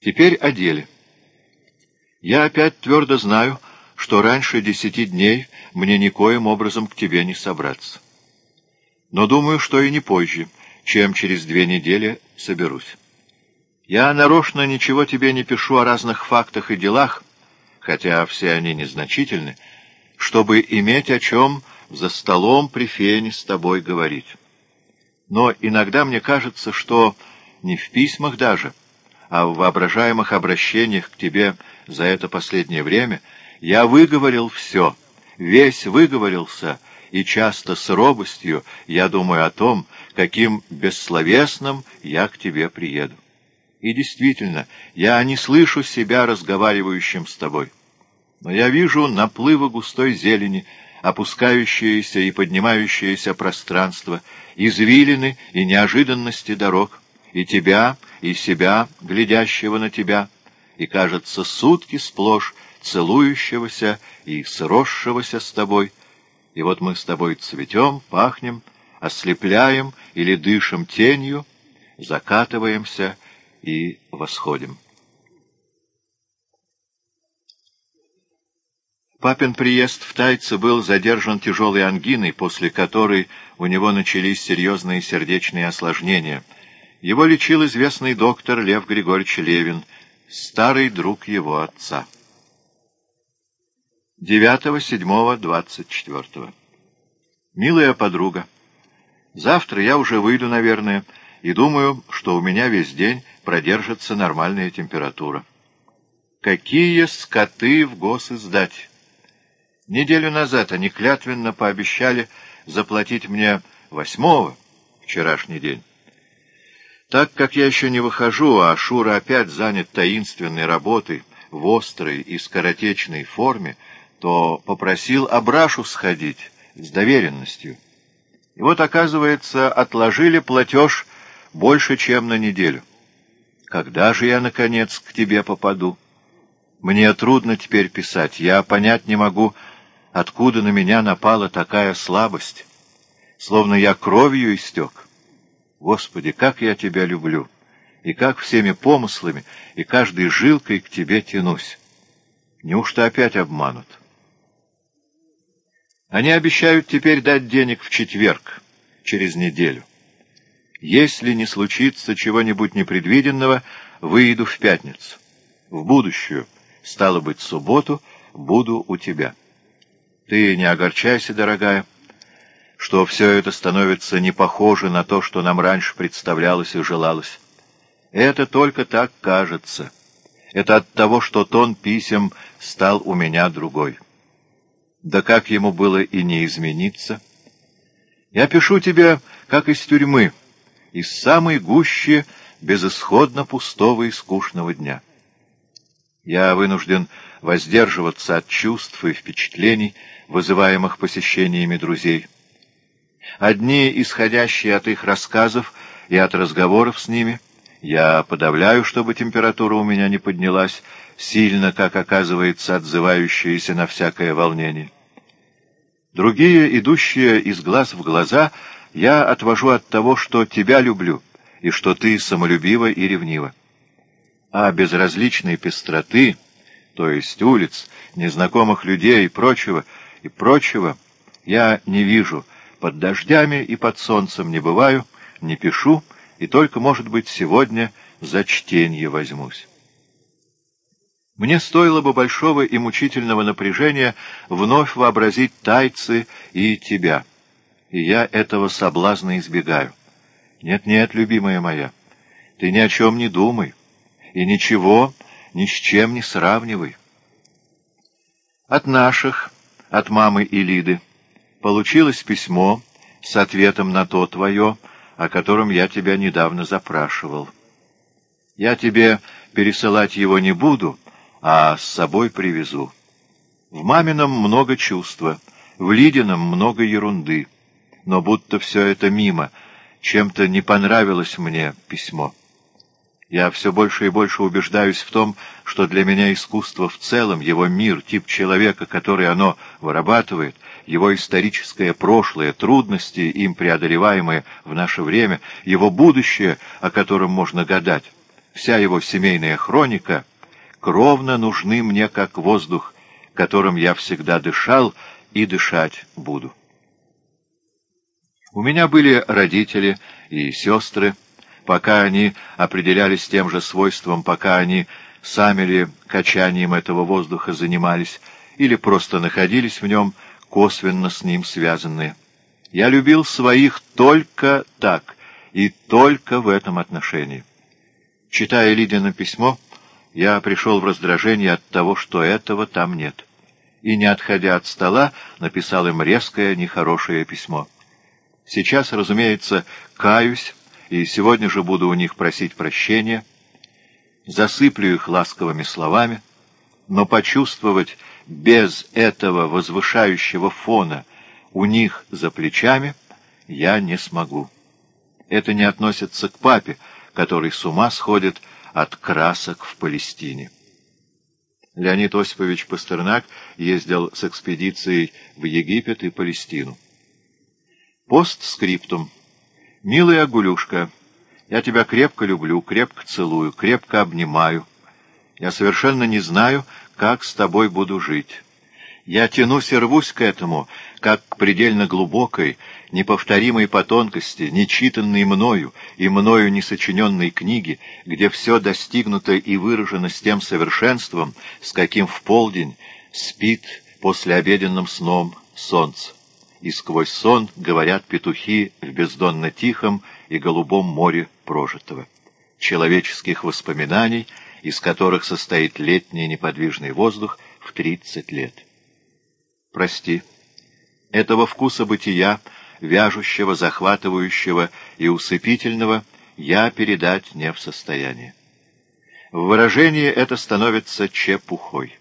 Теперь о деле. Я опять твердо знаю, что раньше десяти дней мне никоим образом к тебе не собраться. Но думаю, что и не позже, чем через две недели соберусь. Я нарочно ничего тебе не пишу о разных фактах и делах, хотя все они незначительны, чтобы иметь о чем за столом при фене с тобой говорить. Но иногда мне кажется, что не в письмах даже, а в воображаемых обращениях к тебе за это последнее время я выговорил все, весь выговорился, и часто с робостью я думаю о том, каким бессловесным я к тебе приеду. И действительно, я не слышу себя разговаривающим с тобой. Но я вижу наплывы густой зелени, опускающееся и поднимающееся пространство, извилины и неожиданности дорог, и тебя, и себя, глядящего на тебя, и, кажется, сутки сплошь целующегося и сросшегося с тобой. И вот мы с тобой цветем, пахнем, ослепляем или дышим тенью, закатываемся и восходим. Папин приезд в Тайце был задержан тяжелой ангиной, после которой у него начались серьезные сердечные осложнения. Его лечил известный доктор Лев Григорьевич Левин, старый друг его отца. 9-7-24 Милая подруга, завтра я уже выйду, наверное, и думаю, что у меня весь день продержится нормальная температура. Какие скоты в госиздать! Неделю назад они клятвенно пообещали заплатить мне восьмого, вчерашний день. Так как я еще не выхожу, а Шура опять занят таинственной работой в острой и скоротечной форме, то попросил Абрашу сходить с доверенностью. И вот, оказывается, отложили платеж больше, чем на неделю. Когда же я, наконец, к тебе попаду? Мне трудно теперь писать, я понять не могу, откуда на меня напала такая слабость, словно я кровью истек. Господи, как я тебя люблю, и как всеми помыслами и каждой жилкой к тебе тянусь. Неужто опять обманут? Они обещают теперь дать денег в четверг, через неделю. Если не случится чего-нибудь непредвиденного, выйду в пятницу. В будущую, стало быть, субботу, буду у тебя». Ты не огорчайся, дорогая, что все это становится не похоже на то, что нам раньше представлялось и желалось. Это только так кажется. Это от того, что тон писем стал у меня другой. Да как ему было и не измениться? Я пишу тебе, как из тюрьмы, из самой гущи безысходно пустого и скучного дня. Я вынужден воздерживаться от чувств и впечатлений, вызываемых посещениями друзей. Одни, исходящие от их рассказов и от разговоров с ними, я подавляю, чтобы температура у меня не поднялась, сильно, как оказывается, отзывающаяся на всякое волнение. Другие, идущие из глаз в глаза, я отвожу от того, что тебя люблю, и что ты самолюбива и ревнива. А безразличной пестроты, то есть улиц, незнакомых людей и прочего, и прочего я не вижу, под дождями и под солнцем не бываю, не пишу, и только, может быть, сегодня за чтение возьмусь. Мне стоило бы большого и мучительного напряжения вновь вообразить тайцы и тебя, и я этого соблазна избегаю. Нет-нет, любимая моя, ты ни о чем не думай, и ничего ни с чем не сравнивай. От наших от мамы и Лиды. Получилось письмо с ответом на то твое, о котором я тебя недавно запрашивал. Я тебе пересылать его не буду, а с собой привезу. В мамином много чувства, в Лидином много ерунды, но будто все это мимо, чем-то не понравилось мне письмо. Я все больше и больше убеждаюсь в том, что для меня искусство в целом, его мир, тип человека, который оно вырабатывает, его историческое прошлое, трудности, им преодолеваемые в наше время, его будущее, о котором можно гадать, вся его семейная хроника кровно нужны мне как воздух, которым я всегда дышал и дышать буду. У меня были родители и сестры, пока они определялись тем же свойством, пока они сами ли качанием этого воздуха занимались или просто находились в нем, косвенно с ним связанные. Я любил своих только так и только в этом отношении. Читая Лидина письмо, я пришел в раздражение от того, что этого там нет. И, не отходя от стола, написал им резкое, нехорошее письмо. Сейчас, разумеется, каюсь, и сегодня же буду у них просить прощения, засыплю их ласковыми словами, но почувствовать без этого возвышающего фона у них за плечами я не смогу. Это не относится к папе, который с ума сходит от красок в Палестине. Леонид Осипович Пастернак ездил с экспедицией в Египет и Палестину. Постскриптум. «Милая Агулюшка, я тебя крепко люблю, крепко целую, крепко обнимаю. Я совершенно не знаю, как с тобой буду жить». Я тянусь и рвусь к этому, как к предельно глубокой, неповторимой по тонкости, нечитанной мною и мною не сочиненной книге, где все достигнуто и выражено с тем совершенством, с каким в полдень спит после обеденным сном солнце. И сквозь сон говорят петухи в бездонно тихом и голубом море прожитого. Человеческих воспоминаний, из которых состоит летний неподвижный воздух в тридцать лет прости. Этого вкуса бытия, вяжущего, захватывающего и усыпительного, я передать не в состоянии. В выражении это становится чепухой.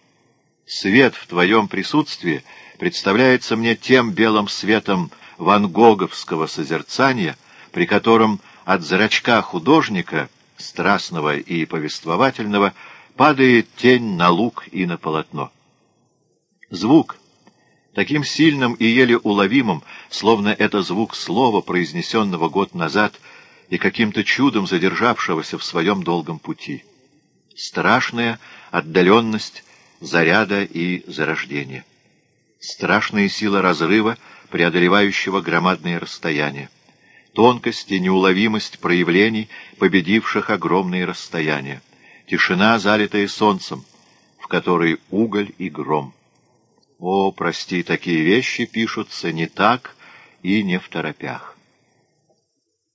Свет в твоем присутствии представляется мне тем белым светом ван Гоговского созерцания, при котором от зрачка художника, страстного и повествовательного, падает тень на лук и на полотно. Звук — таким сильным и еле уловимым, словно это звук слова, произнесенного год назад и каким-то чудом задержавшегося в своем долгом пути. Страшная отдаленность заряда и зарождения. Страшная сила разрыва, преодолевающего громадные расстояния. Тонкость и неуловимость проявлений, победивших огромные расстояния. Тишина, залитая солнцем, в которой уголь и гром. О, прости, такие вещи пишутся не так и не в торопях.